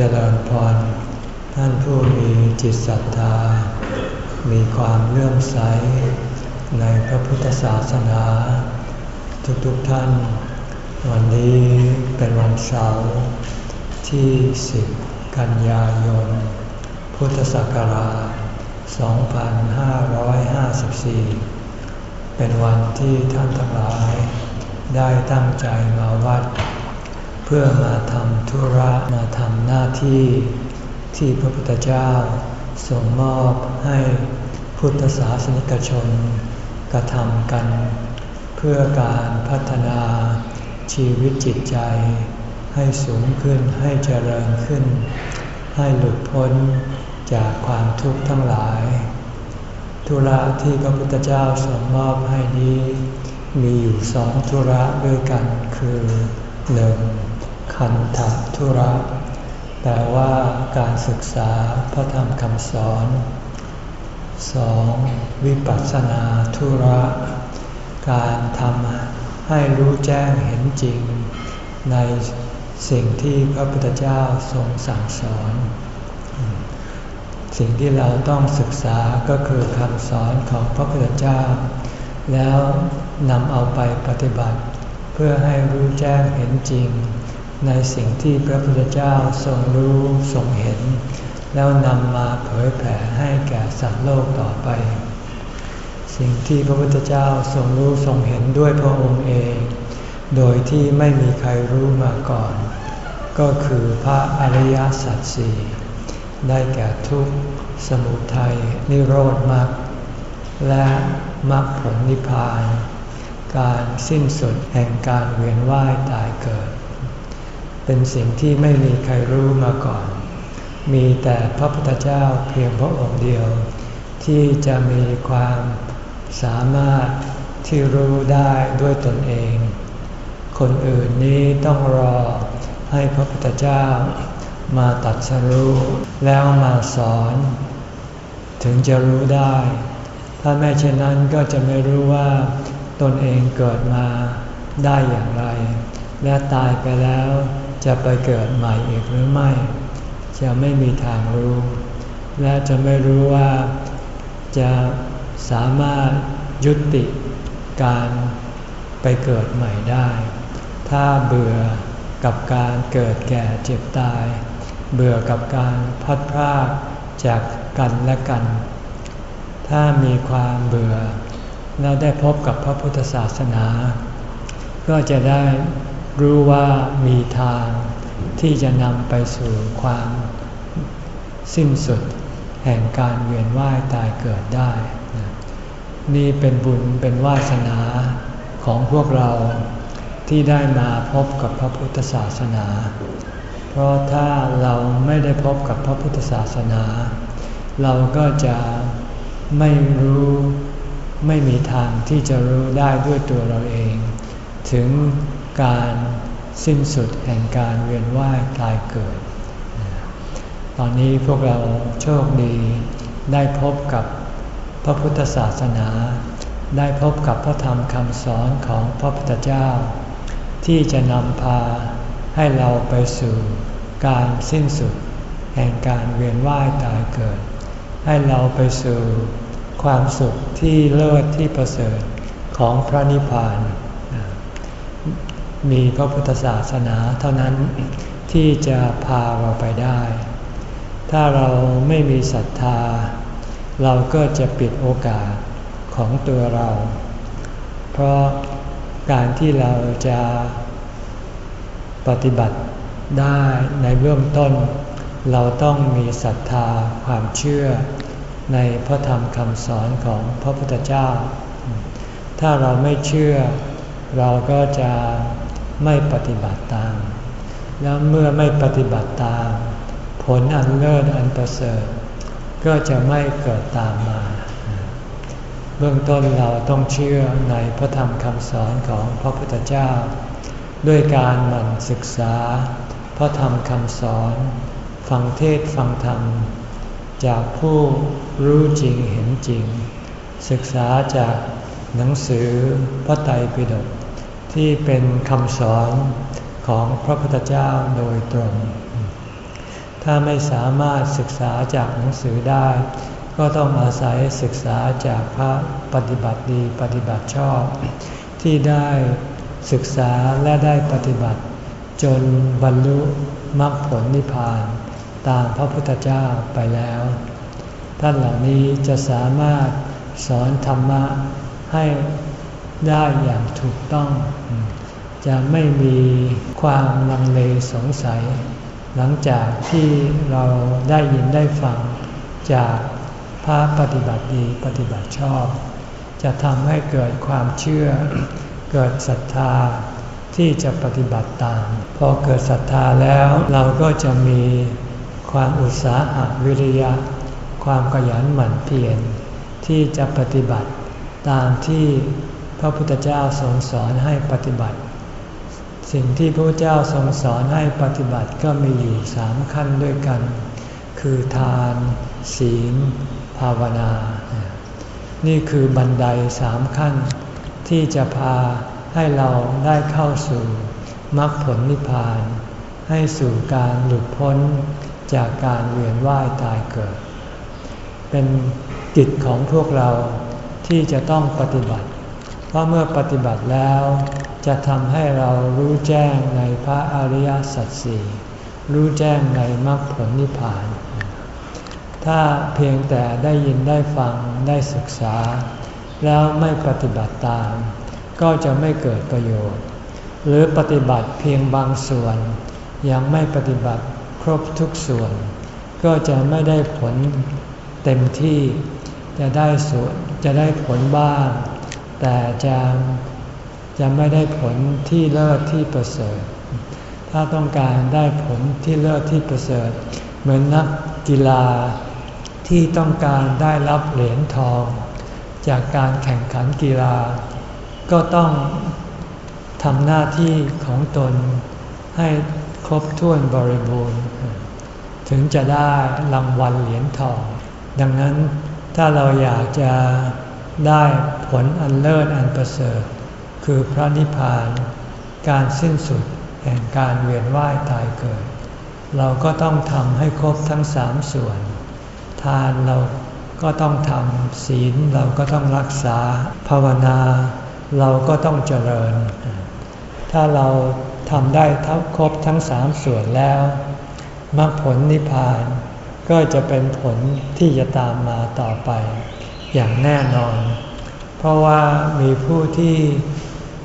เจริญพร ท่านผู้มีจิตศรัทธา มีความเลื่อมใส ในพระพุทธศาสนา ทุกๆทท่าน วันนี้เป็นวันเสาร์ที่ 10 กันยายน พุทธศักราช 2554 เป็นวันที่ท่านทั้งหลาย ได้ตั้งใจมาวัด เพื่อมาทำธุระมาทำหน้าที่ที่พระพุทธเจ้าทรงมอบให้พุทธศาสนิกชนกระทำกัน เพื่อการพัฒนาชีวิตจิตใจ ให้สูงขึ้นให้เจริญขึ้น ให้หลุดพ้นจากความทุกข์ทั้งหลาย ธุระที่พระพุทธเจ้าทรงมอบให้นี้ มีอยู่สองธุระด้วยกันคือหนึ่ง คันธธุระแปลว่าการศึกษาพระธรรมคำสอนสองวิปัสสนาธุระ การทำให้รู้แจ้งเห็นจริง ในสิ่งที่พระพุทธเจ้าทรงสั่งสอน สิ่งที่เราต้องศึกษาก็คือคำสอนของพระพุทธเจ้า แล้วนำเอาไปปฏิบัติ เพื่อให้รู้แจ้งเห็นจริง ในสิ่งที่พระพุทธเจ้าทรงรู้ทรงเห็น แล้วนำมาเผยแผ่ให้แก่สัตว์โลกต่อไป สิ่งที่พระพุทธเจ้าทรงรู้ทรงเห็นด้วยพระองค์เอง โดยที่ไม่มีใครรู้มาก่อน ก็คือพระอริยสัจสี่ได้แก่ทุกสมุทัยนิโรธมรรคและมรรคผลนิพพาน การสิ้นสุดแห่งการเวียนว่ายตายเกิด เป็นสิ่งที่ไม่มีใครรู้มาก่อน มีแต่พระพุทธเจ้าเพียงพระองค์เดียว ที่จะมีความสามารถที่รู้ได้ด้วยตนเอง คนอื่นนี้ต้องรอให้พระพุทธเจ้ามาตัดสรู้แล้วมาสอน ถึงจะรู้ได้ ถ้าไม่เช่นนั้นก็จะไม่รู้ว่าตนเองเกิดมาได้อย่างไร และตายไปแล้ว จะไปเกิดใหม่อีกหรือไม่ จะไม่มีทางรู้ และจะไม่รู้ว่าจะสามารถยุติการไปเกิดใหม่ได้ ถ้าเบื่อกับการเกิดแก่เจ็บตาย เบื่อกับการพัดพรากจากกันและกัน ถ้ามีความเบื่อแล้วได้พบกับพระพุทธศาสนา ก็จะได้ รู้ว่ามีทางที่จะนำไปสู่ความสิ้นสุดแห่งการเวียนว่ายตายเกิดได้ นี่เป็นบุญเป็นวาสนาของพวกเราที่ได้มาพบกับพระพุทธศาสนา เพราะถ้าเราไม่ได้พบกับพระพุทธศาสนา เราก็จะไม่รู้ไม่มีทางที่จะรู้ได้ด้วยตัวเราเอง ถึงการ สิ้นสุดแห่งการเวียนว่ายตายเกิด ตอนนี้พวกเราโชคดีได้พบกับพระพุทธศาสนา ได้พบกับพระธรรมคำสอนของพระพุทธเจ้า ที่จะนำพาให้เราไปสู่การสิ้นสุดแห่งการเวียนว่ายตายเกิด ให้เราไปสู่ความสุขที่เลิศที่ประเสริฐของพระนิพพาน มีพระพุทธศาสนาเท่านั้นที่จะพาเราไปได้ ถ้าเราไม่มีศรัทธา เราก็จะปิดโอกาสของตัวเรา เพราะการที่เราจะปฏิบัติได้ในเบื้องต้น เราต้องมีศรัทธาความเชื่อในพระธรรมคำสอนของพระพุทธเจ้า ถ้าเราไม่เชื่อ เราก็จะ ไม่ปฏิบัติตาม แล้วเมื่อไม่ปฏิบัติตาม ผลอันเลิศอันประเสริฐ ก็จะไม่เกิดตามมา เบื้องต้นเราต้องเชื่อในพระธรรมคำสอนของพระพุทธเจ้า ด้วยการหมั่นศึกษา พระธรรมคำสอน ฟังเทศฟังธรรม จากผู้รู้จริงเห็นจริง ศึกษาจากหนังสือพระไตรปิฎก ที่เป็นคำสอนของพระพุทธเจ้าโดยตรง ถ้าไม่สามารถศึกษาจากหนังสือได้ ก็ต้องอาศัยศึกษาจากพระปฏิบัติดีปฏิบัติชอบ ที่ได้ศึกษาและได้ปฏิบัติ จนบรรลุมรรคผลนิพพานตามพระพุทธเจ้าไปแล้ว ท่านเหล่านี้จะสามารถสอนธรรมะให้ ได้อย่างถูกต้อง จะไม่มีความลังเลสงสัย หลังจากที่เราได้ยินได้ฟังจากพระปฏิบัติดีปฏิบัติชอบ จะทำให้เกิดความเชื่อ เกิดศรัทธาที่จะปฏิบัติตาม พอเกิดศรัทธาแล้วเราก็จะมีความอุตสาหะวิริยะ ความขยันหมั่นเพียรที่จะปฏิบัติตามที่ พระพุทธเจ้าทรงสอนให้ปฏิบัติ สิ่งที่พระเจ้าทรงสอนให้ปฏิบัติก็มีอยู่สามขั้นด้วยกัน คือทาน ศีล ภาวนา นี่คือบันไดสามขั้น ที่จะพาให้เราได้เข้าสู่มรรคผลนิพพาน ให้สู่การหลุดพ้นจากการเวียนว่ายตายเกิด เป็นกิจของพวกเราที่จะต้องปฏิบัติ เพราะเมื่อปฏิบัติแล้ว จะทำให้เรารู้แจ้งในพระอริยสัจสี่รู้แจ้งในมรรคผลนิพพาน ถ้าเพียงแต่ได้ยินได้ฟังได้ศึกษา แล้วไม่ปฏิบัติตาม ก็จะไม่เกิดประโยชน์ หรือปฏิบัติเพียงบางส่วน ยังไม่ปฏิบัติครบทุกส่วน ก็จะไม่ได้ผลเต็มที่จะได้ส่วนจะได้ผลบ้าง แต่จะจะไม่ได้ผลที่เลิศที่ประเสริฐ ถ้าต้องการได้ผลที่เลิศที่ประเสริฐ เหมือนนักกีฬาที่ต้องการได้รับเหรียญทอง จากการแข่งขันกีฬา ก็ต้องทำหน้าที่ของตนให้ครบถ้วนบริบูรณ์ ถึงจะได้รางวัลเหรียญทอง ดังนั้นถ้าเราอยากจะ ได้ผลอันเลิศอันประเสริฐ คือพระนิพพาน การสิ้นสุดแห่งการเวียนว่ายตายเกิด เราก็ต้องทำให้ครบทั้งสามส่วน ทานเราก็ต้องทำศีลเราก็ต้องรักษาภาวนา เราก็ต้องเจริญ ถ้าเราทำได้ทั้งครบทั้งสามส่วนแล้วมรรคผลนิพพานก็จะเป็นผลที่จะตามมาต่อไป อย่างแน่นอน เพราะว่ามีผู้ที่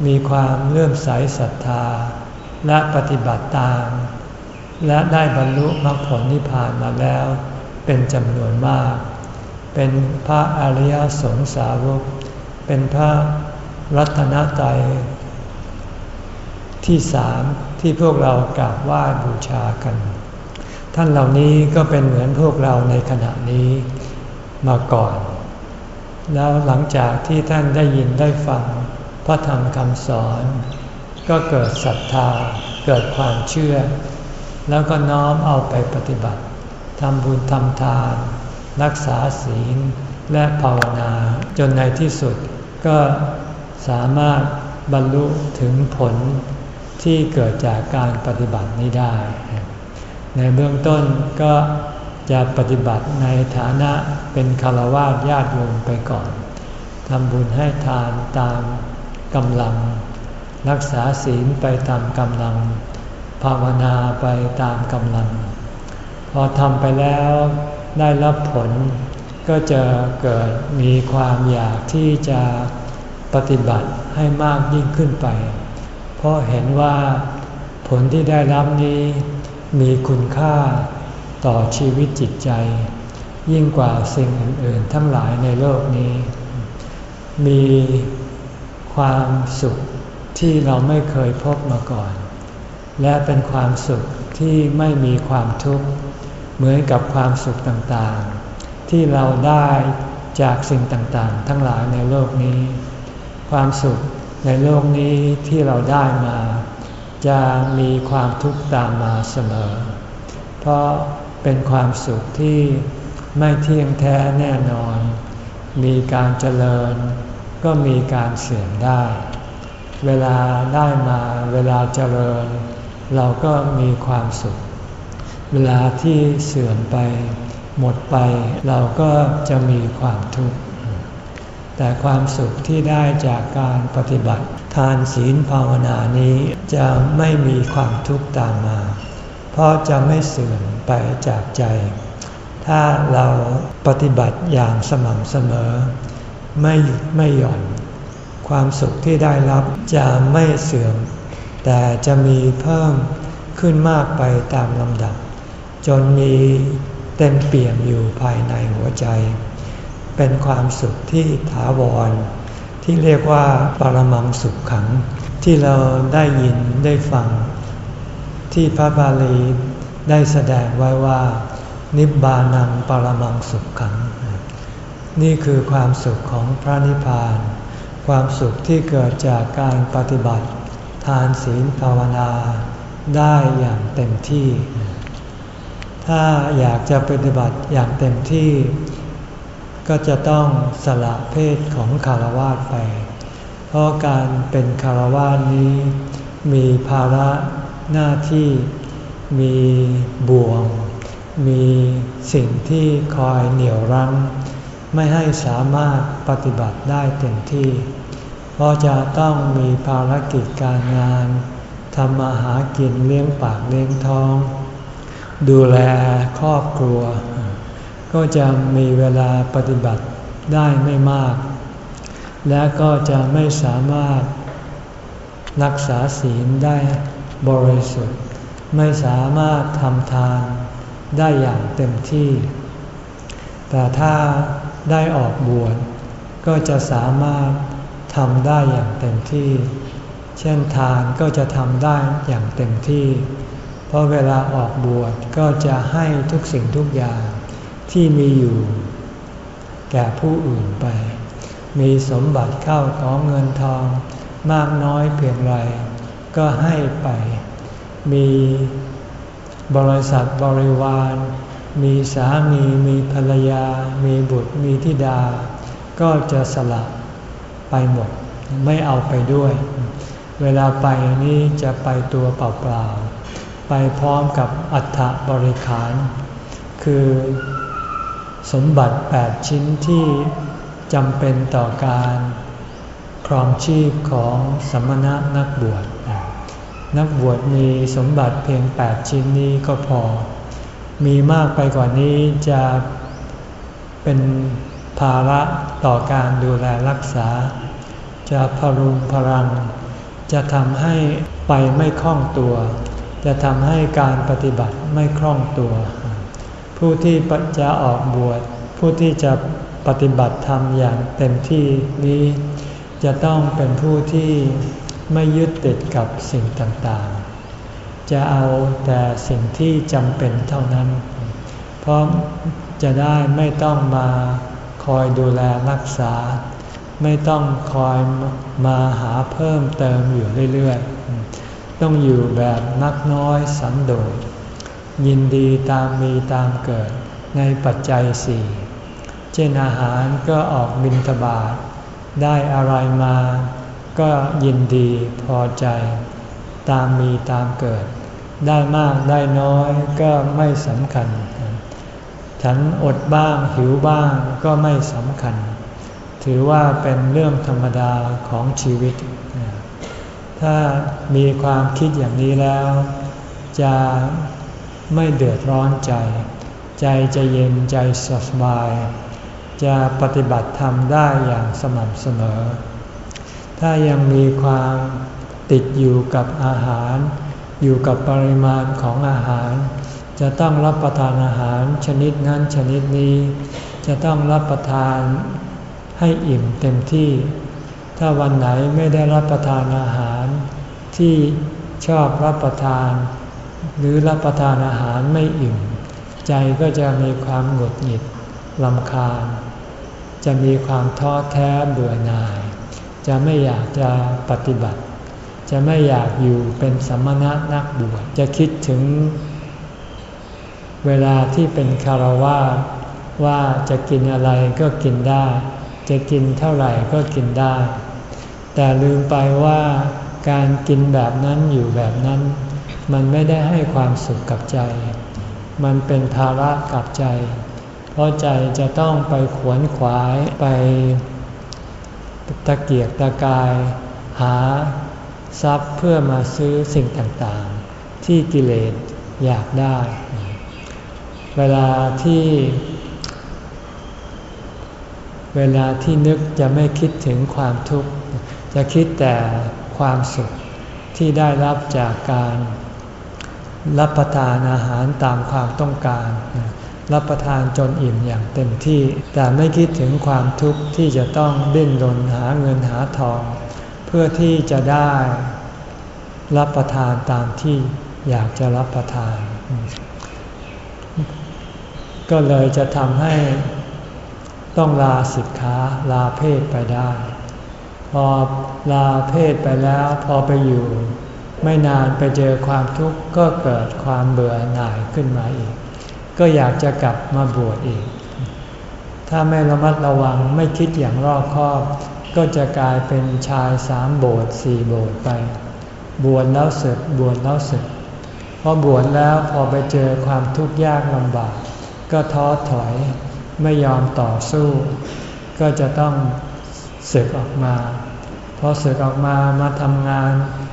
มีความเลื่อมใสศรัทธา และปฏิบัติตาม และได้บรรลุมรรคผลนิพพานมาแล้ว เป็นจำนวนมาก เป็นพระอริยสงสาวก เป็นพระรัตนตรัยที่สามที่พวกเรากราบไหว้บูชากัน ท่านเหล่านี้ก็เป็นเหมือนพวกเราในขณะนี้มาก่อน แล้วหลังจากที่ท่านได้ยินได้ฟังพระธรรมคำสอน ก็เกิดศรัทธาเกิดความเชื่อ แล้วก็น้อมเอาไปปฏิบัติทำบุญทำทาน รักษาศีลและภาวนาจนในที่สุดก็สามารถบรรลุถึงผลที่เกิดจากการปฏิบัตินี้ได้ ในเบื้องต้นก็ จะปฏิบัติในฐานะเป็นคารวะญาติโยมไปก่อนทำบุญให้ทานตามกำลัง รักษาศีลไปตามกำลัง ภาวนาไปตามกำลัง พอทำไปแล้วได้รับผลก็จะเกิดมีความอยากที่จะปฏิบัติให้มากยิ่งขึ้นไป เพราะเห็นว่าผลที่ได้รับนี้มีคุณค่า ต่อชีวิตจิตใจ ยิ่งกว่าสิ่งอื่นๆ ทั้งหลายในโลกนี้ มีความสุขที่เราไม่เคยพบมาก่อน และเป็นความสุขที่ไม่มีความทุกข์ เหมือนกับความสุขต่างๆ ที่เราได้จากสิ่งต่างๆ ทั้งหลายในโลกนี้ ความสุขในโลกนี้ที่เราได้มา จะมีความทุกข์ตามมาเสมอ เพราะ เป็นความสุขที่ไม่เที่ยงแท้แน่นอน มีการเจริญ ก็มีการเสื่อมได้ เวลาได้มาเวลาเจริญ เราก็มีความสุข เวลาที่เสื่อมไป หมดไปเราก็จะมีความทุกข์แต่ความสุขที่ได้จากการปฏิบัติ ทานศีลภาวนานี้จะไม่มีความทุกข์ตามมา เพราะจะไม่เสื่อมไปจากใจ ถ้าเราปฏิบัติอย่างสม่ำเสมอ ไม่หยุดไม่หย่อน ความสุขที่ได้รับจะไม่เสื่อม แต่จะมีเพิ่มขึ้นมากไปตามลำดับ จนมีเต็มเปี่ยมอยู่ภายในหัวใจ เป็นความสุขที่ถาวร ที่เรียกว่าปรมังสุขขัง ที่เราได้ยินได้ฟัง ที่พระบาลีได้แสดงไว้ว่า นิบบานังปรมังสุขขัง นี่คือความสุขของพระนิพพาน ความสุขที่เกิดจากการปฏิบัติ ทานศีลภาวนาได้อย่างเต็มที่ ถ้าอยากจะปฏิบัติอย่างเต็มที่ ก็จะต้องสละเพศของคารวาสไป เพราะการเป็นคารวาสนี้มีภาระ หน้าที่มีบ่วง มีสิ่งที่คอยเหนี่ยวรั้ง ไม่ให้สามารถปฏิบัติได้เต็มที่ เพราะจะต้องมีภารกิจการงานทำมาหากินเลี้ยงปากเลี้ยงท้อง ดูแลครอบครัว ก็จะมีเวลาปฏิบัติได้ไม่มาก และก็จะไม่สามารถรักษาศีลได้ บริสุทธิ์ ไม่สามารถทำทานได้อย่างเต็มที่ แต่ถ้าได้ออกบวชก็จะสามารถทำได้อย่างเต็มที่ เช่นทานก็จะทำได้อย่างเต็มที่ เพราะเวลาออกบวชก็จะให้ทุกสิ่งทุกอย่างที่มีอยู่ แก่ผู้อื่นไป มีสมบัติเข้าของเงินทองมากน้อยเพียงไร ก็ให้ไป มีบริษัทบริวาร มีสามีมีภรรยา มีบุตรมีธิดา ก็จะสละไปหมด ไม่เอาไปด้วย เวลาไปนี้จะไปตัวเปล่าๆ ไปพร้อมกับอัฐบริขาร คือสมบัติแปดชิ้นที่จำเป็นต่อการครองชีพของสมณะนักบวช นักบวชมีสมบัติเพียงแปดชิ้นนี้ก็พอ มีมากไปกว่านี้จะเป็นภาระต่อการดูแลรักษา จะพรุงพรัง จะทำให้ไปไม่คล่องตัว จะทำให้การปฏิบัติไม่คล่องตัว ผู้ที่จะออกบวช ผู้ที่จะปฏิบัติธรรมอย่างเต็มที่นี้ จะต้องเป็นผู้ที่ ไม่ยึดติดกับสิ่งต่างๆ จะเอาแต่สิ่งที่จำเป็นเท่านั้น เพราะจะได้ไม่ต้องมาคอยดูแลรักษา ไม่ต้องคอยมาหาเพิ่มเติมอยู่เรื่อยๆ ต้องอยู่แบบนักน้อยสันโดษ ยินดีตามมีตามเกิดในปัจจัยสี่เช่นอาหารก็ออกบินทบาทได้อะไรมา ก็ยินดีพอใจ ตามมีตามเกิด ได้มากได้น้อยก็ไม่สำคัญ ฉันอดบ้างหิวบ้างก็ไม่สำคัญ ถือว่าเป็นเรื่องธรรมดาของชีวิต ถ้ามีความคิดอย่างนี้แล้ว จะไม่เดือดร้อนใจ ใจจะเย็นใจสบาย จะปฏิบัติธรรมได้อย่างสม่ำเสมอ ถ้ายังมีความติดอยู่กับอาหาร อยู่กับปริมาณของอาหาร จะต้องรับประทานอาหารชนิดนั้นชนิดนี้ จะต้องรับประทานให้อิ่มเต็มที่ ถ้าวันไหนไม่ได้รับประทานอาหาร ที่ชอบรับประทาน หรือรับประทานอาหารไม่อิ่ม ใจก็จะมีความหงุดหงิดลำคาญ จะมีความท้อแท้เบื่อหน่าย จะไม่อยากจะปฏิบัติ จะไม่อยากอยู่เป็นสมณะนักบวชจะคิดถึง เวลาที่เป็นคารวะว่าจะกินอะไรก็กินได้ จะกินเท่าไหร่ก็กินได้ แต่ลืมไปว่าการกินแบบนั้นอยู่แบบนั้น มันไม่ได้ให้ความสุขกับใจมมันเป็นภาระกับใจ เพราะใจจะต้องไปขวนขวายไป ตะเกียกตะกาย หาทรัพย์เพื่อมาซื้อสิ่งต่างๆ ที่กิเลสอยากได้ เวลาที่ เวลาที่นึกจะไม่คิดถึงความทุกข์ จะคิดแต่ความสุขที่ได้รับจากการรับประทานอาหารตามความต้องการ รับประทานจนอิ่มอย่างเต็มที่ แต่ไม่คิดถึงความทุกข์ที่จะต้องดิ้นรนหาเงินหาทอง เพื่อที่จะได้รับประทานตามที่อยากจะรับประทาน ก็เลยจะทำให้ต้องลาสิกขาลาเพศไปได้ พอลาเพศไปแล้วพอไปอยู่ ไม่นานไปเจอความทุกข์ก็เกิดความเบื่อหน่ายขึ้นมาอีก ก็อยากจะกลับมาบวชอีก ถ้าไม่ระมัดระวังไม่คิดอย่างรอบคอบ ก็จะกลายเป็นชายสามโบสถ์สี่โบสถ์ไป บวชแล้วสึกบวชแล้วสึกพอบวชแล้วพอไปเจอความทุกข์ยากลำบาก ก็ท้อถอยไม่ยอมต่อสู้ ก็จะต้องสึกออกมาพอสึกออกมามาทำงาน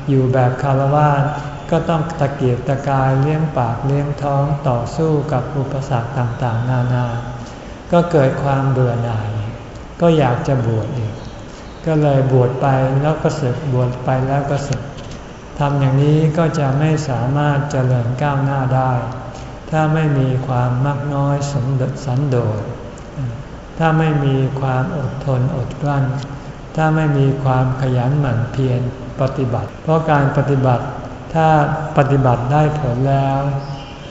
อยู่แบบคารวะ ก็ต้องตะเกียกตะกายเลี้ยงปากเลี้ยงท้องต่อสู้กับอุปสรรคต่างๆ นานา ก็เกิดความเบื่อหน่าย ก็อยากจะบวชอีก ก็เลยบวชไปแล้วก็สึกบวชไปแล้วก็สึกทำอย่างนี้ก็จะไม่สามารถเจริญก้าวหน้าได้ ถ้าไม่มีความมักน้อยสมดสันโดษ ถ้าไม่มีความอดทนอดกลั้น ถ้าไม่มีความขยันหมั่นเพียรปฏิบัติ เพราะการปฏิบัติ ถ้าปฏิบัติได้ผลแล้ว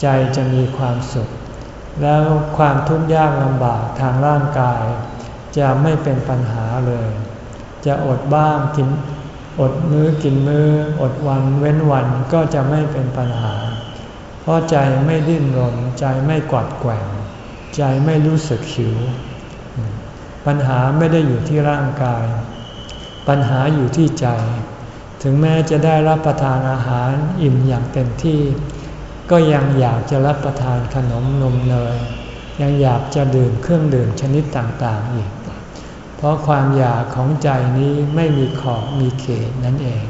ใจจะมีความสุข แล้วความทุกข์ยากลำบากทางร่างกาย จะไม่เป็นปัญหาเลย จะอดบ้างกินอดมื้อกินมือ้อ อดวันเว้นวันก็จะไม่เป็นปัญหา เพราะใจไม่ดิ้นรนใจไม่กวัดแกว่ง ใจไม่รู้สึกหิว ปัญหาไม่ได้อยู่ที่ร่างกาย ปัญหาอยู่ที่ใจ ถึงแม้จะได้รับประทานอาหารอิ่มอย่างเต็มที่ ก็ยังอยากจะรับประทานขนมนมเนยยังอยากจะดื่มเครื่องดื่มชนิดต่างๆอีก เพราะความอยากของใจนี้ไม่มีขอบมีเขตนั่นเอง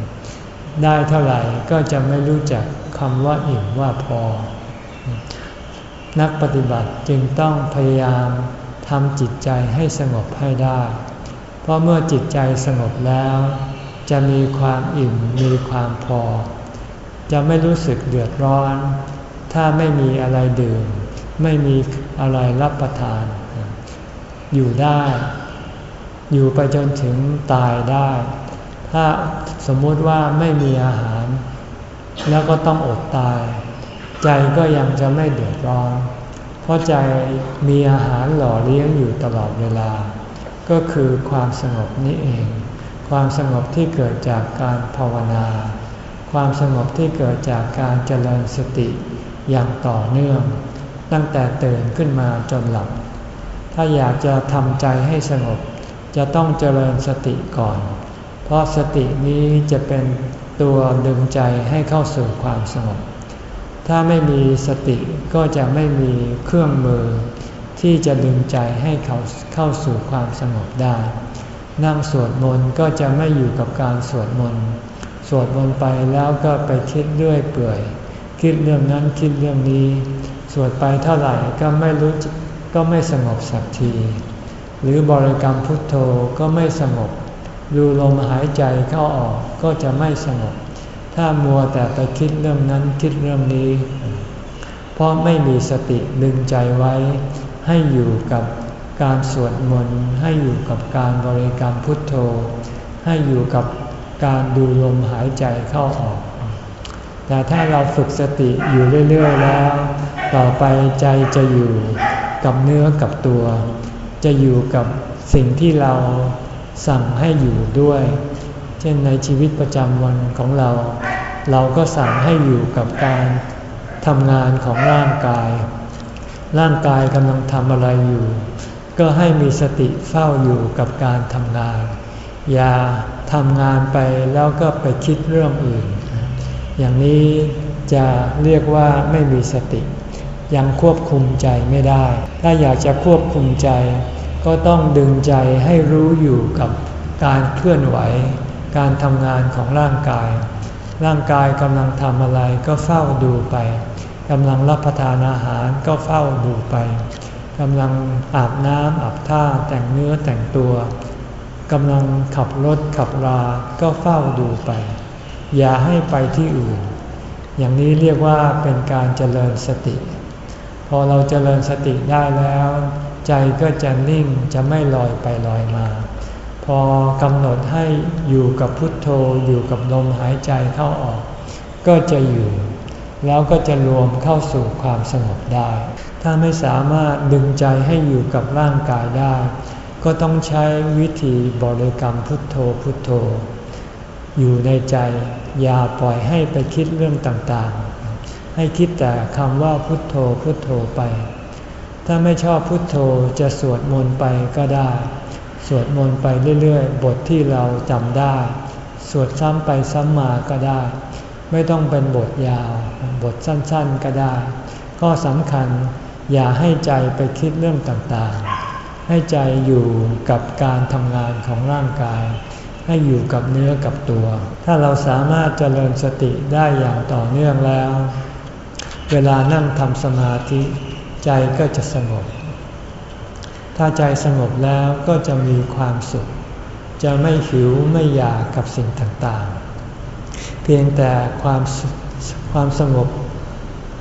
ได้เท่าไหร่ก็จะไม่รู้จักคำว่าอิ่มว่าพอ นักปฏิบัติจึงต้องพยายามทำจิตใจให้สงบให้ได้ เพราะเมื่อจิตใจสงบแล้ว จะมีความอิ่มมีความพอ จะไม่รู้สึกเดือดร้อน ถ้าไม่มีอะไรดื่ม ไม่มีอะไรรับประทาน อยู่ได้ อยู่ไปจนถึงตายได้ ถ้าสมมุติว่าไม่มีอาหาร แล้วก็ต้องอดตาย ใจก็ยังจะไม่เดือดร้อน เพราะใจมีอาหารหล่อเลี้ยงอยู่ตลอดเวลา ก็คือความสงบนี้เอง ความสงบที่เกิดจากการภาวนา ความสงบที่เกิดจากการเจริญสติอย่างต่อเนื่อง ตั้งแต่ตื่นขึ้นมาจนหลับ ถ้าอยากจะทำใจให้สงบ จะต้องเจริญสติก่อน เพราะสตินี้จะเป็นตัวดึงใจให้เข้าสู่ความสงบ ถ้าไม่มีสติก็จะไม่มีเครื่องมือ ที่จะดึงใจให้เขาเข้าสู่ความสงบได้ นั่งสวดมนต์ก็จะไม่อยู่กับการสวดมนต์ สวดมนต์ไปแล้วก็ไปคิดเรื่อยเปื่อย คิดเรื่องนั้นคิดเรื่องนี้ สวดไปเท่าไหร่ก็ไม่รู้ก็ไม่สงบสักที หรือบริกรรมพุทโธก็ไม่สงบ ดูลมหายใจเข้าออกก็จะไม่สงบ ถ้ามัวแต่ไปคิดเรื่องนั้นคิดเรื่องนี้ เพราะไม่มีสติดึงใจไว้ให้อยู่กับ การสวดมนต์ให้อยู่กับการบริกรรมพุทโธ ให้อยู่กับการดูลมหายใจเข้าออก แต่ถ้าเราฝึกสติอยู่เรื่อยๆแล้ว ต่อไปใจจะอยู่กับเนื้อกับตัว จะอยู่กับสิ่งที่เราสั่งให้อยู่ด้วย เช่นในชีวิตประจำวันของเรา เราก็สั่งให้อยู่กับการทำงานของร่างกาย ร่างกายกำลังทำอะไรอยู่ ก็ให้มีสติเฝ้าอยู่กับการทำงาน อย่าทำงานไปแล้วก็ไปคิดเรื่องอื่น อย่างนี้จะเรียกว่าไม่มีสติ ยังควบคุมใจไม่ได้ ถ้าอยากจะควบคุมใจ ก็ต้องดึงใจให้รู้อยู่กับการเคลื่อนไหว การทำงานของร่างกาย ร่างกายกำลังทำอะไรก็เฝ้าดูไปกำลังรับประทานอาหารก็เฝ้าดูไป กำลังอาบน้ำอาบท่าแต่งเนื้อแต่งตัวกำลังขับรถขับราก็เฝ้าดูไป อย่าให้ไปที่อื่น อย่างนี้เรียกว่าเป็นการเจริญสติ พอเราเจริญสติได้แล้ว ใจก็จะนิ่งจะไม่ลอยไปลอยมา พอกำหนดให้อยู่กับพุทโธอยู่กับลมหายใจเข้าออก ก็จะอยู่ แล้วก็จะรวมเข้าสู่ความสงบได้ ถ้าไม่สามารถดึงใจให้อยู่กับร่างกายได้ ก็ต้องใช้วิธีบริกรรมพุทโธพุทโธ อยู่ในใจ อย่าปล่อยให้ไปคิดเรื่องต่างๆ ให้คิดแต่คำว่าพุทโธพุทโธไป ถ้าไม่ชอบพุทโธจะสวดมนต์ไปก็ได้ สวดมนต์ไปเรื่อยๆ บทที่เราจำได้ สวดซ้ำไปซ้ำมาก็ได้ ไม่ต้องเป็นบทยาว บทสั้นๆก็ได้ ก็สำคัญ อย่าให้ใจไปคิดเรื่องต่างๆ ให้ใจอยู่กับการทำงานของร่างกาย ให้อยู่กับเนื้อกับตัว ถ้าเราสามารถเจริญสติได้อย่างต่อเนื่องแล้ว เวลานั่งทำสมาธิใจก็จะสงบ ถ้าใจสงบแล้วก็จะมีความสุข จะไม่หิวไม่อยากกับสิ่งต่างๆ เพียงแต่ความความสงบ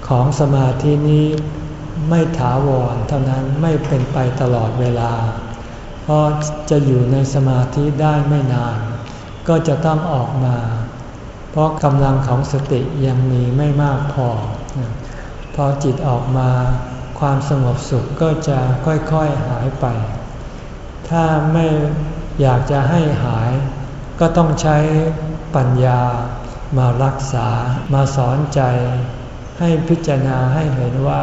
ของสมาธินี้ ไม่ถาวรเท่านั้นไม่เป็นไปตลอดเวลา เพราะจะอยู่ในสมาธิได้ไม่นาน ก็จะต้องออกมา เพราะกำลังของสติยังมีไม่มากพอ พอจิตออกมา ความสงบสุขก็จะค่อยๆหายไป ถ้าไม่อยากจะให้หาย ก็ต้องใช้ปัญญามารักษามาสอนใจ ให้พิจารณาให้เห็นว่า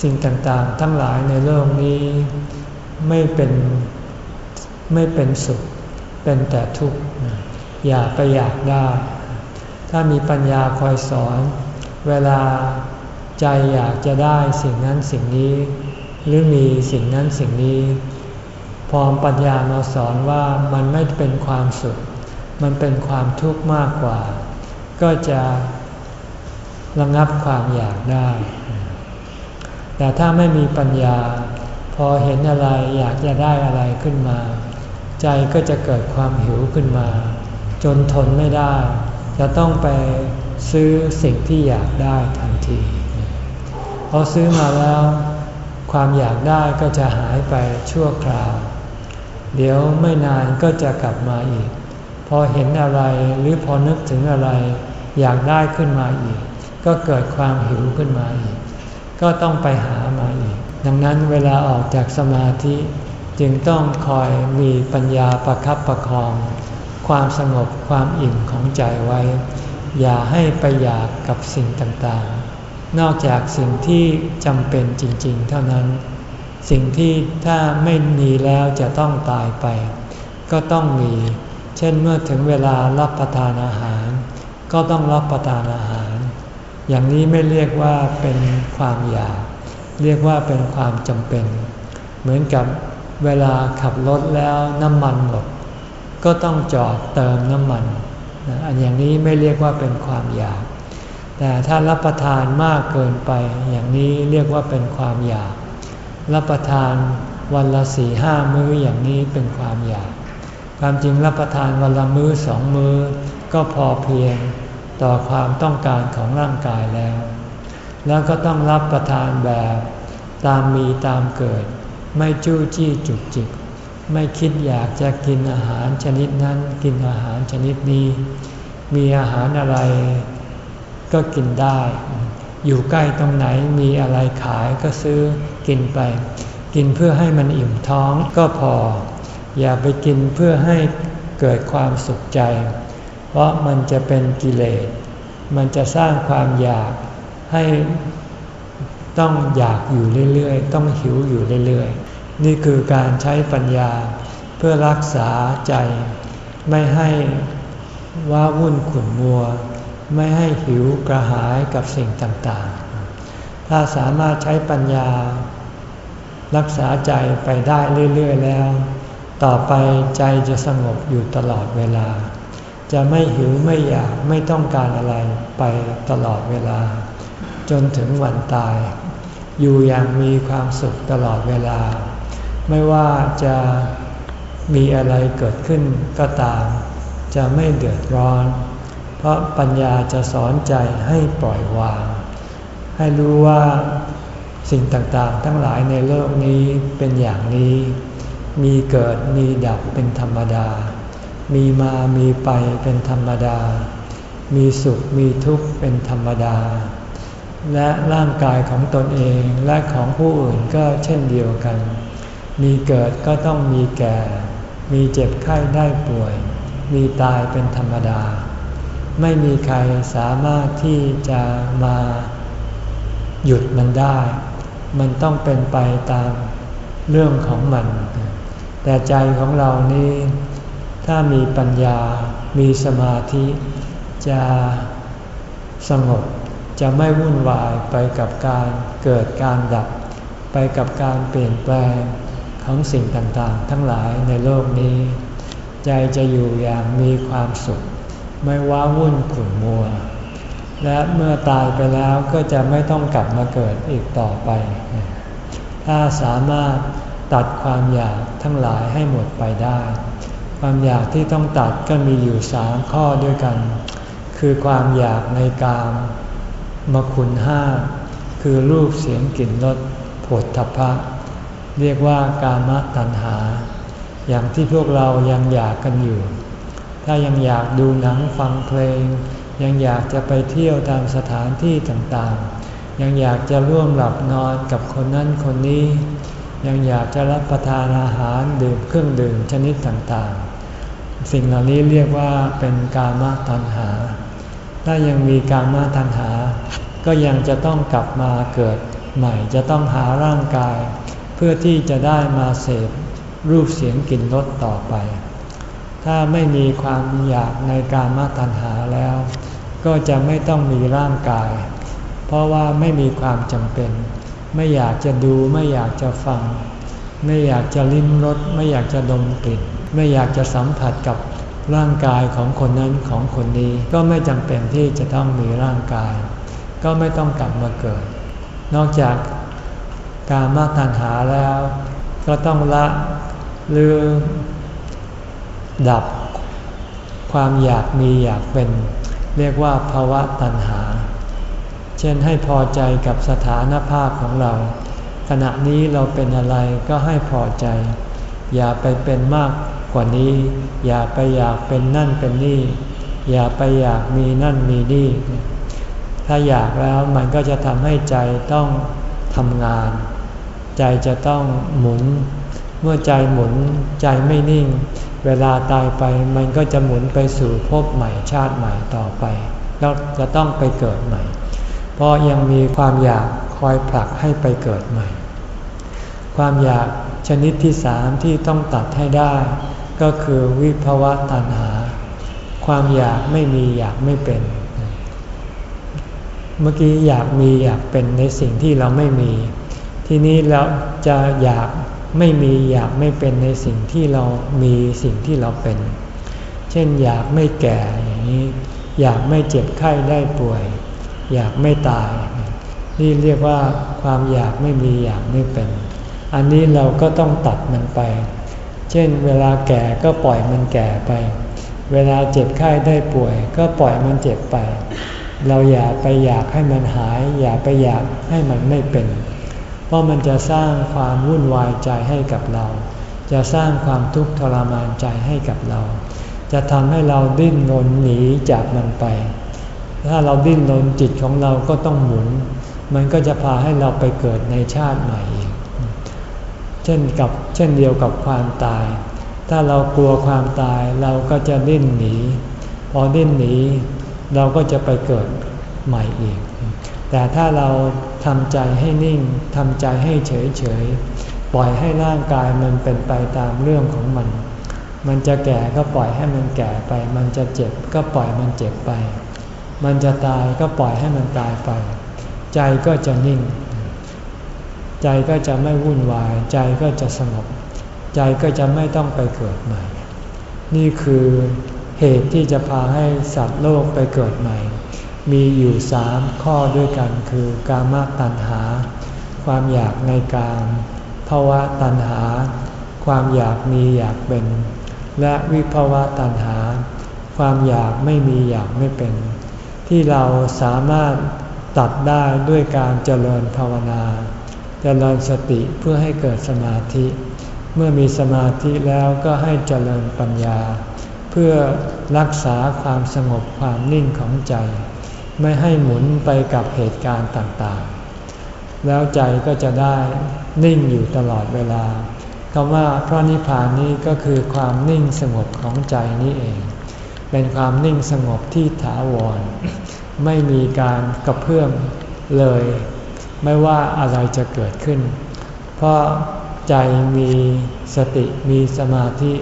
สิ่งต่างๆ ทั้งหลายในโลกนี้ไม่เป็นไม่เป็นสุข เป็นแต่ทุกข์อย่าไปอยากได้ ถ้ามีปัญญาคอยสอน เวลาใจอยากจะได้สิ่งนั้นสิ่งนี้ หรือมีสิ่งนั้นสิ่งนี้ พอปัญญามาสอนว่ามันไม่เป็นความสุข มันเป็นความทุกข์มากกว่า ก็จะระงับความอยากได้ แต่ถ้าไม่มีปัญญา พอเห็นอะไรอยากจะได้อะไรขึ้นมา ใจก็จะเกิดความหิวขึ้นมา จนทนไม่ได้ จะต้องไปซื้อสิ่งที่อยากได้ทันทีพอซื้อมาแล้ว ความอยากได้ก็จะหายไปชั่วคราว เดี๋ยวไม่นานก็จะกลับมาอีก พอเห็นอะไรหรือพอนึกถึงอะไร อยากได้ขึ้นมาอีก ก็เกิดความหิวขึ้นมาอีก ก็ต้องไปหามาอีก ดังนั้นเวลาออกจากสมาธิจึงต้องคอยมีปัญญาประคับประคอง ความสงบความอิ่มของใจไว้ อย่าให้ไปอยากกับสิ่งต่างๆ นอกจากสิ่งที่จำเป็นจริงๆ เท่านั้น สิ่งที่ถ้าไม่มีแล้วจะต้องตายไป ก็ต้องมี เช่นเมื่อถึงเวลารับประทานอาหาร ก็ต้องรับประทานอาหาร อย่างนี้ไม่เรียกว่าเป็นความอยาก เรียกว่าเป็นความจำเป็น เหมือนกับเวลาขับรถแล้วน้ำมันหมด ก็ต้องจอดเติมน้ำมันอันอย่างนี้ไม่เรียกว่าเป็นความอยาก แต่ถ้ารับประทานมากเกินไป อย่างนี้เรียกว่าเป็นความอยาก รับประทานวันละสี่ห้ามื้ออย่างนี้เป็นความอยาก ความจริงรับประทานวันละมื้อสองมื้อก็พอเพียง ต่อความต้องการของร่างกายแล้ว แล้วก็ต้องรับประทานแบบตามมีตามเกิด ไม่จู้จี้จุกจิก ไม่คิดอยากจะกินอาหารชนิดนั้น กินอาหารชนิดนี้ มีอาหารอะไรก็กินได้ อยู่ใกล้ตรงไหนมีอะไรขายก็ซื้อกินไป กินเพื่อให้มันอิ่มท้องก็พอ อย่าไปกินเพื่อให้เกิดความสุขใจ เพราะมันจะเป็นกิเลส มันจะสร้างความอยากให้ต้องอยากอยู่เรื่อยๆ ต้องหิวอยู่เรื่อยๆ นี่คือการใช้ปัญญาเพื่อรักษาใจ ไม่ให้ว้าวุ่นขุ่นมัว ไม่ให้หิวกระหายกับสิ่งต่างๆ ถ้าสามารถใช้ปัญญา รักษาใจไปได้เรื่อยๆ แล้ว ต่อไปใจจะสงบอยู่ตลอดเวลา จะไม่หิวไม่อยากไม่ต้องการอะไรไปตลอดเวลา จนถึงวันตาย อยู่อย่างมีความสุขตลอดเวลา ไม่ว่าจะมีอะไรเกิดขึ้นก็ตาม จะไม่เดือดร้อน เพราะปัญญาจะสอนใจให้ปล่อยวาง ให้รู้ว่าสิ่งต่างๆ ทั้งหลายในโลกนี้เป็นอย่างนี้ มีเกิดมีดับเป็นธรรมดา มีมามีไปเป็นธรรมดา มีสุขมีทุกข์เป็นธรรมดา และร่างกายของตนเองและของผู้อื่นก็เช่นเดียวกัน มีเกิดก็ต้องมีแก่ มีเจ็บไข้ได้ป่วย มีตายเป็นธรรมดา ไม่มีใครสามารถที่จะมาหยุดมันได้ มันต้องเป็นไปตามเรื่องของมัน แต่ใจของเรานี้ ถ้ามีปัญญา มีสมาธิ จะสงบ จะไม่วุ่นวายไปกับการเกิดการดับ ไปกับการเปลี่ยนแปลงของสิ่งต่างๆ ทั้งหลายในโลกนี้ ใจจะอยู่อย่างมีความสุข ไม่ว้าวุ่นขุ่นมัว และเมื่อตายไปแล้วก็จะไม่ต้องกลับมาเกิดอีกต่อไป ถ้าสามารถตัดความอยากทั้งหลายให้หมดไปได้ ความอยากที่ต้องตัดก็มีอยู่สามข้อด้วยกัน คือความอยากในกามมคุณห้า คือรูปเสียงกลิ่นรสผลทพะ เรียกว่ากามตัณหา อย่างที่พวกเรายังอยากกันอยู่ ถ้ายังอยากดูหนังฟังเพลง ยังอยากจะไปเที่ยวตามสถานที่ต่างๆ ยังอยากจะร่วมหลับนอนกับคนนั้นคนนี้ ยังอยากจะรับประทานอาหารดื่มเครื่องดื่มชนิดต่างๆ สิ่งเหล่านี้เรียกว่าเป็นกามตัณหา ถ้ายังมีกามตัณหา ก็ยังจะต้องกลับมาเกิดใหม่ จะต้องหาร่างกาย เพื่อที่จะได้มาเสพรูปเสียงกลิ่นรสต่อไป ถ้าไม่มีความอยากในการมาตัณหาแล้ว ก็จะไม่ต้องมีร่างกาย เพราะว่าไม่มีความจำเป็น ไม่อยากจะดูไม่อยากจะฟัง ไม่อยากจะลิ้มรสไม่อยากจะดมกลิ่น ไม่อยากจะสัมผัสกับร่างกายของคนนั้นของคนนี้ ก็ไม่จำเป็นที่จะต้องมีร่างกาย ก็ไม่ต้องกลับมาเกิด นอกจากการมาตัณหาแล้ว ก็ต้องละหรือดับความอยากมีอยากเป็น เรียกว่าภาวะตัณหา เช่นให้พอใจกับสถานภาพของเรา ขณะนี้เราเป็นอะไรก็ให้พอใจ อย่าไปเป็นมากกว่านี้ อย่าไปอยากเป็นนั่นเป็นนี่ อย่าไปอยากมีนั่นมีนี่ ถ้าอยากแล้วมันก็จะทำให้ใจต้องทำงาน ใจจะต้องหมุน เมื่อใจหมุนใจไม่นิ่ง เวลาตายไปมันก็จะหมุนไปสู่ภพใหม่ชาติใหม่ต่อไปแล้วจะต้องไปเกิดใหม่ เพราะยังมีความอยากคอยผลักให้ไปเกิดใหม่ ความอยากชนิดที่สามที่ต้องตัดให้ได้ ก็คือวิภวะตัณหา ความอยากไม่มีอยากไม่เป็น เมื่อกี้อยากมีอยากเป็นในสิ่งที่เราไม่มี ทีนี้เราจะอยากไม่มีอยากไม่เป็นในสิ่งที่เรามีสิ่งที่เราเป็น เช่นอยากไม่แก่อย่างนี้ อยากไม่เจ็บไข้ได้ป่วย อยากไม่ตาย นี่เรียกว่าความอยากไม่มีอยากไม่เป็น อันนี้เราก็ต้องตัดมันไป เช่นเวลาแก่ก็ปล่อยมันแก่ไป เวลาเจ็บไข้ได้ป่วย ก็ปล่อยมันเจ็บไป เราอย่าไปอยากให้มันหาย อย่าไปอยากให้มันไม่เป็น เพราะมันจะสร้างความวุ่นวายใจให้กับเรา จะสร้างความทุกข์ทรมานใจให้กับเรา จะทำให้เราดิ้นรนหนีจากมันไป ถ้าเราดิ้นรนจิตของเราก็ต้องหมุน มันก็จะพาให้เราไปเกิดในชาติใหม่ ช่นกับเช่นเดียวกับความตาย ถ้าเรากลัวความตายเราก็จะดิ้นหนี พอดิ้นหนี เราก็จะไปเกิดใหม่อีก แต่ถ้าเราทำใจให้นิ่งทำใจให้เฉยเฉยปล่อยให้ร่างกายมันเป็นไปตามเรื่องของมัน มันจะแก่ก็ปล่อยให้มันแก่ไป มันจะเจ็บก็ปล่อยมันเจ็บไป มันจะตายก็ปล่อยให้มันตายไป ใจก็จะนิ่ง ใจก็จะไม่วุ่นวาย ใจก็จะสงบ ใจก็จะไม่ต้องไปเกิดใหม่ นี่คือเหตุที่จะพาให้สัตว์โลกไปเกิดใหม่ มีอยู่สามข้อด้วยกันคือกามตัณหา ความอยากในกามภาวะตัณหา ความอยากมีอยากเป็น และวิภาวะตัณหา ความอยากไม่มีอยากไม่เป็น ที่เราสามารถตัดได้ด้วยการเจริญภาวนา จริญสติเพื่อให้เกิดสมาธิ เมื่อมีสมาธิแล้วก็ให้เจริญปัญญา เพื่อรักษาความสงบความนิ่งของใจ ไม่ให้หมุนไปกับเหตุการณ์ต่างๆ แล้วใจก็จะได้นิ่งอยู่ตลอดเวลาคำว่าพระนิพพานนี้ก็คือความนิ่งสงบของใจนี้เอง เป็นความนิ่งสงบที่ถาวร ไม่มีการกระเพื่อมเลย ไม่ว่าอะไรจะเกิดขึ้น เพราะใจมีสติมีสมาธิ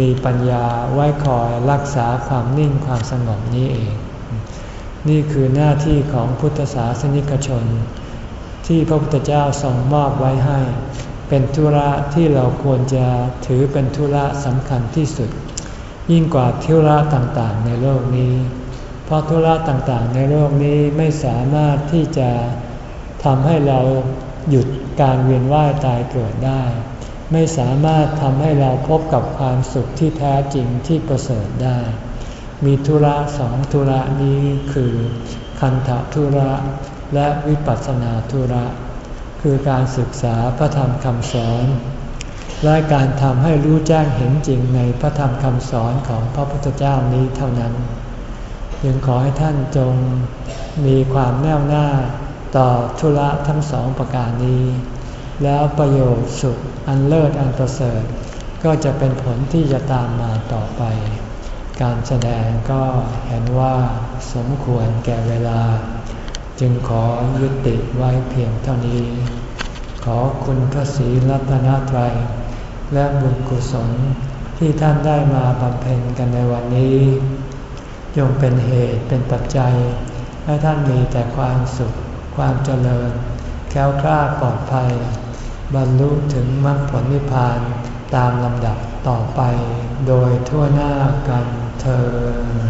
มีปัญญาไว้คอยรักษาความนิ่งความสงบนี้เอง นี่คือหน้าที่ของพุทธศาสนิกชน ที่พระพุทธเจ้าทรงมอบไว้ให้ เป็นธุระที่เราควรจะถือเป็นธุระสำคัญที่สุด ยิ่งกว่าธุระต่างๆในโลกนี้ เพราะธุระต่างๆในโลกนี้ไม่สามารถที่จะ ทำให้เราหยุดการเวียนว่ายตายเกิดได้ ไม่สามารถทำให้เราพบกับความสุขที่แท้จริงที่ประเสริฐได้ มีธุระสองธุระนี้คือคันธธุระและวิปัสสนาธุระ คือการศึกษาพระธรรมคำสอน และการทำให้รู้แจ้งเห็นจริงในพระธรรมคำสอนของพระพุทธเจ้านี้เท่านั้น จึงขอให้ท่านจงมีความแน่วหน้า ต่อธุระทั้งสองประการนี้ แล้วประโยชน์สุดอันเลิศอันประเสริฐ ก็จะเป็นผลที่จะตามมาต่อไป การแสดงก็เห็นว่าสมควรแก่เวลา จึงขอยุติไว้เพียงเท่านี้ ขอคุณพระศรีรัตนตรัย และบุญกุศลที่ท่านได้มาบำเพ็ญกันในวันนี้จงเป็นเหตุเป็นปัจจัย ให้ท่านมีแต่ความสุข ความเจริญ แค้วคลาดปลอดภัย บรรลุถึงมรรคผลนิพพานตามลำดับต่อไป โดยทั่วหน้ากันเธอ